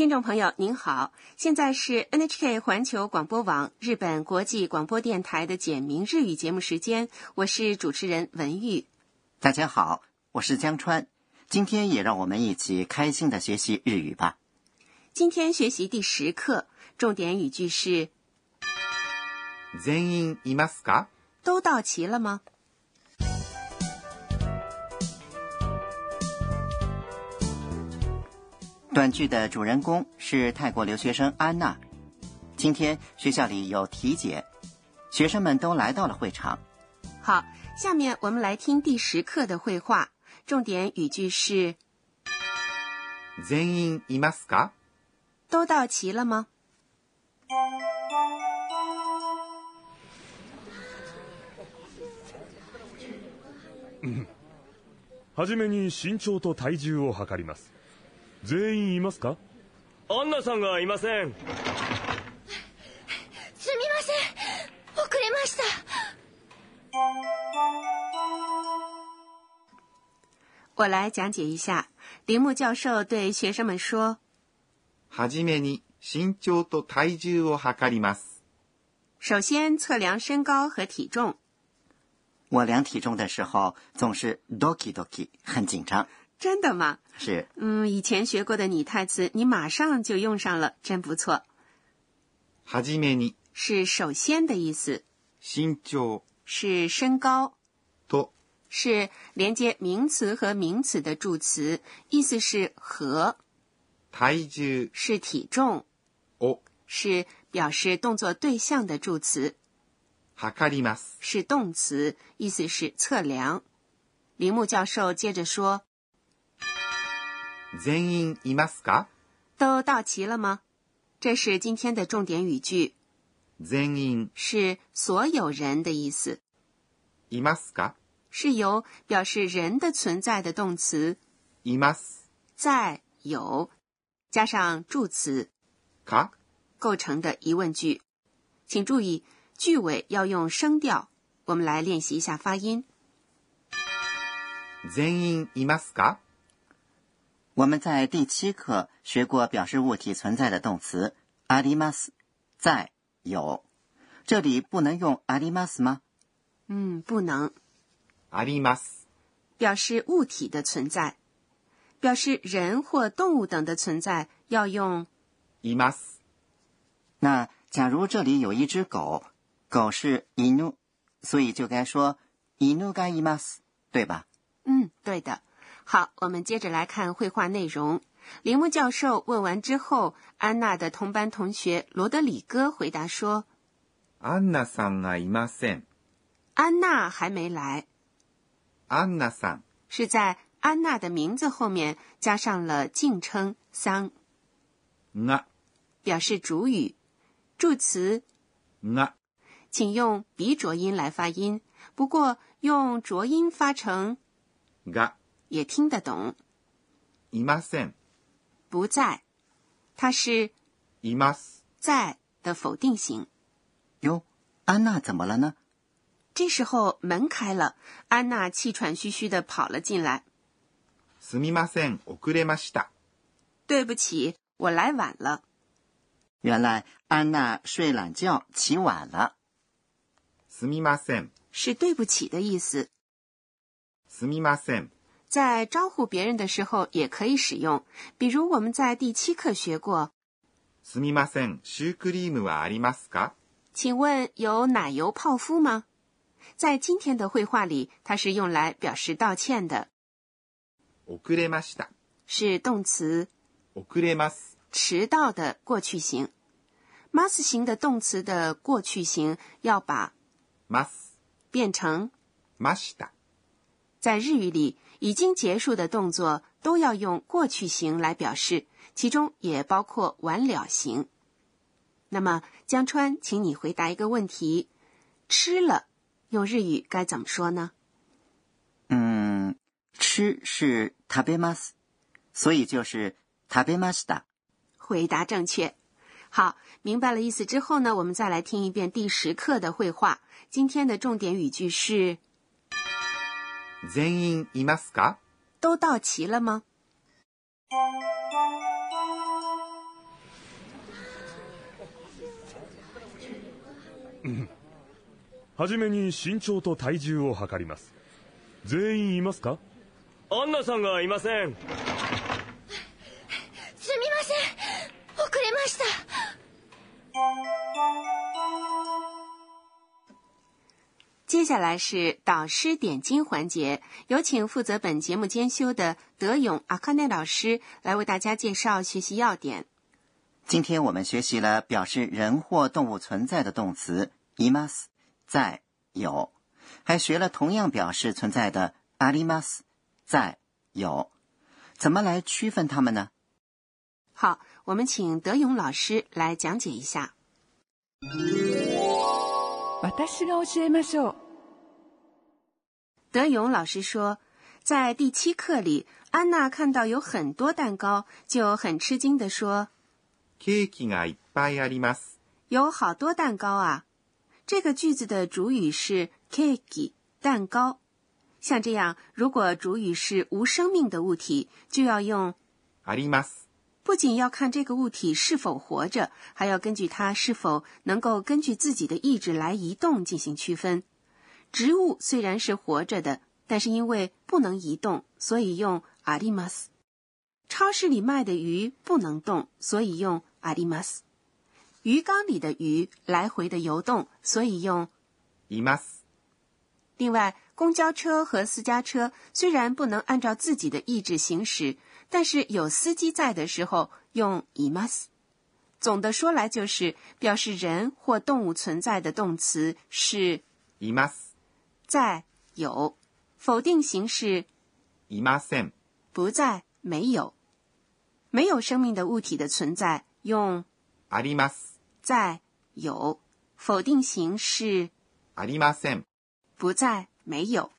听众朋友您好，现在是 NHK 环球广播网日本国际广播电台的简明日语节目时间，我是主持人文玉。大家好，我是江川，今天也让我们一起开心的学习日语吧。今天学习第十课，重点语句是全員いますか都到齐了吗？ 短剧的主人公是泰国留学生安娜。今天学校里有体检，学生们都来到了会场。好，下面我们来听第十课的绘画，重点语句是全員いますか都到齐了吗？はじめに身長と体重を測ります 全員いますかアンナさんがいませんすみません遅れました我来讲解一下。铃木教授对学生们说はじめに身長と体重を測ります。：“首先测量身高和体重。我量体重的时候总是 doki doki，很紧张。 真的吗？是嗯，以前学过的拟态词，你马上就用上了，真不错。はじめに是首先的意思，身長是身高，と是连接名词和名词的助词，意思是和，体重是体重，を是表示动作对象的助词，測ります。是动词，意思是测量。铃木教授接着说 全員いますか：“都到齐了吗？”这是今天的重点语句，全員是所有人的意思，いますか是由表示人的存在的动词います在有加上助词か构成的疑问句。请注意，句尾要用声调。我们来练习一下发音。全員いますか 我们在第七课学过表示物体存在的动词あります，在有。这里不能用あります吗？嗯，不能あります。表示物体的存在，表示人或动物等的存在要用います。那假如这里有一只狗，狗是犬，所以就该说犬がいます，对吧？嗯，对的。 好，我们接着来看绘画内容。铃木教授问完之后，安娜的同班同学罗德里戈回答说アンナさんがいません。：“安娜还没来。アンナさん”是在安娜的名字后面加上了敬称“桑が”，表示主语。助词が请用鼻浊音来发音，不过用浊音发成が 也听得懂。いません。不在，它是います。在的否定型。哟，安娜怎么了呢？这时候门开了，安娜气喘吁吁的跑了进来。すみません。遅れました。对不起，我来晚了。原来安娜睡懒觉起晚了。すみません。是对不起的意思，すみません。 在招呼别人的时候也可以使用。比如我们在第七课学过，すみません。シュークリームはありますか请问有奶油泡芙吗？在今天的绘画里，它是用来表示道歉的，遅れました。是动词遅れます。迟到的过去形。mas 型的动词的过去形要把ます。变成ました。在日语里， 已经结束的动作都要用过去形来表示，其中也包括完了形。那么，江川，请你回答一个问题：吃了用日语该怎么说呢？嗯，吃是食べます，所以就是食べました。回答正确。好，明白了意思之后呢，我们再来听一遍第十课的绘画。今天的重点语句是： 全員いますか？都到齐了吗？はじめに身長と体重を測ります。全員いますか？アンナさんがいません。接下来是导师点睛环节，有请负责本节目监修的德勇阿卡内老师来为大家介绍学习要点。今天我们学习了表示人或动物存在的动词 imas，在有，还学了同样表示存在的 arimas，在有，怎么来区分它们呢？好，我们请德勇老师来讲解一下。私が教えましょう。 德勇老师说，在第七课里，安娜看到有很多蛋糕，就很吃惊地说ケーキがいっぱいあります。：“有好多蛋糕啊！”这个句子的主语是 cake 蛋糕。像这样，如果主语是无生命的物体，就要用あります。不仅要看这个物体是否活着，还要根据它是否能够根据自己的意志来移动进行区分。 植物虽然是活着的，但是因为不能移动，所以用あります。超市里卖的鱼不能动，所以用あります。鱼缸里的鱼来回的游动，所以用。います。另外，公交车和私家车虽然不能按照自己的意志行驶，但是有司机在的时候用います。总的说来，就是表示人或动物存在的动词是います。 在有，否定形式いません。不在没有。没有生命的物体的存在用あります。在有，否定形式ありません。不在没有。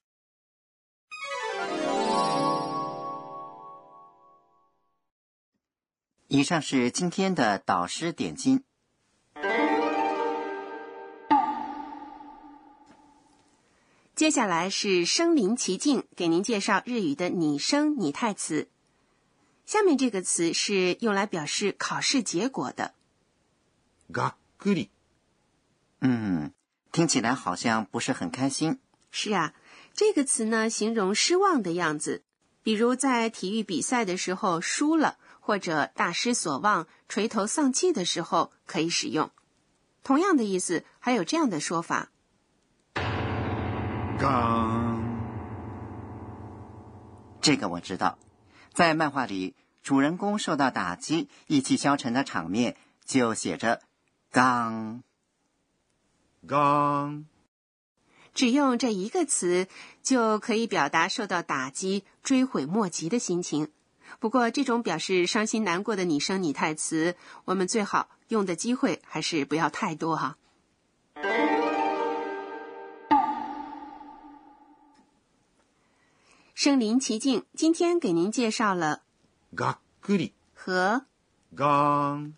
以上是今天的导师点睛。 接下来是身临其境，给您介绍日语的拟声拟态词。下面这个词是用来表示考试结果的。がっくり。嗯，听起来好像不是很开心。是啊，这个词呢，形容失望的样子。比如在体育比赛的时候输了，或者大失所望、垂头丧气的时候可以使用。同样的意思，还有这样的说法： ガーン。这个我知道，在漫画里，主人公受到打击、意气消沉的场面就写着“刚ガーン。只用这一个词就可以表达受到打击、追悔莫及的心情。不过，这种表示伤心难过的拟声拟态词，我们最好用的机会还是不要太多哈。 身临其境，今天给您介绍了がっくり。和ガーン。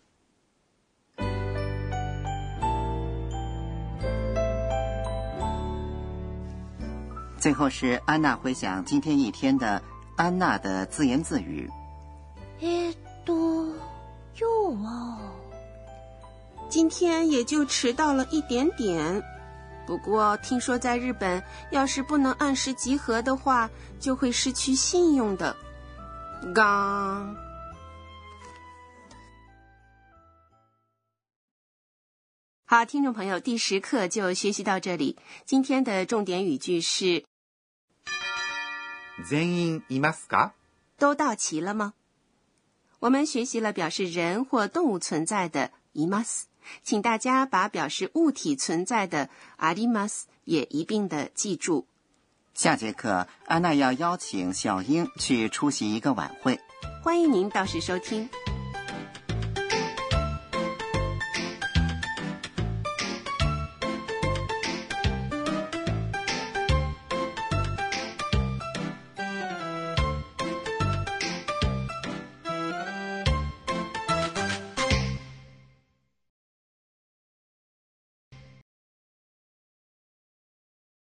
最后是安娜回想今天一天的安娜的自言自语。えーっと今日は今天也就迟到了一点点。 不过听说在日本，要是不能按时集合的话，就会失去信用的。刚。好，听众朋友，第十课就学习到这里。今天的重点语句是：全員いますか都到齐了吗？我们学习了表示人或动物存在的います， 请大家把表示物体存在的あります也一并的记住。下节课，安娜要邀请小英去出席一个晚会。欢迎您到时收听。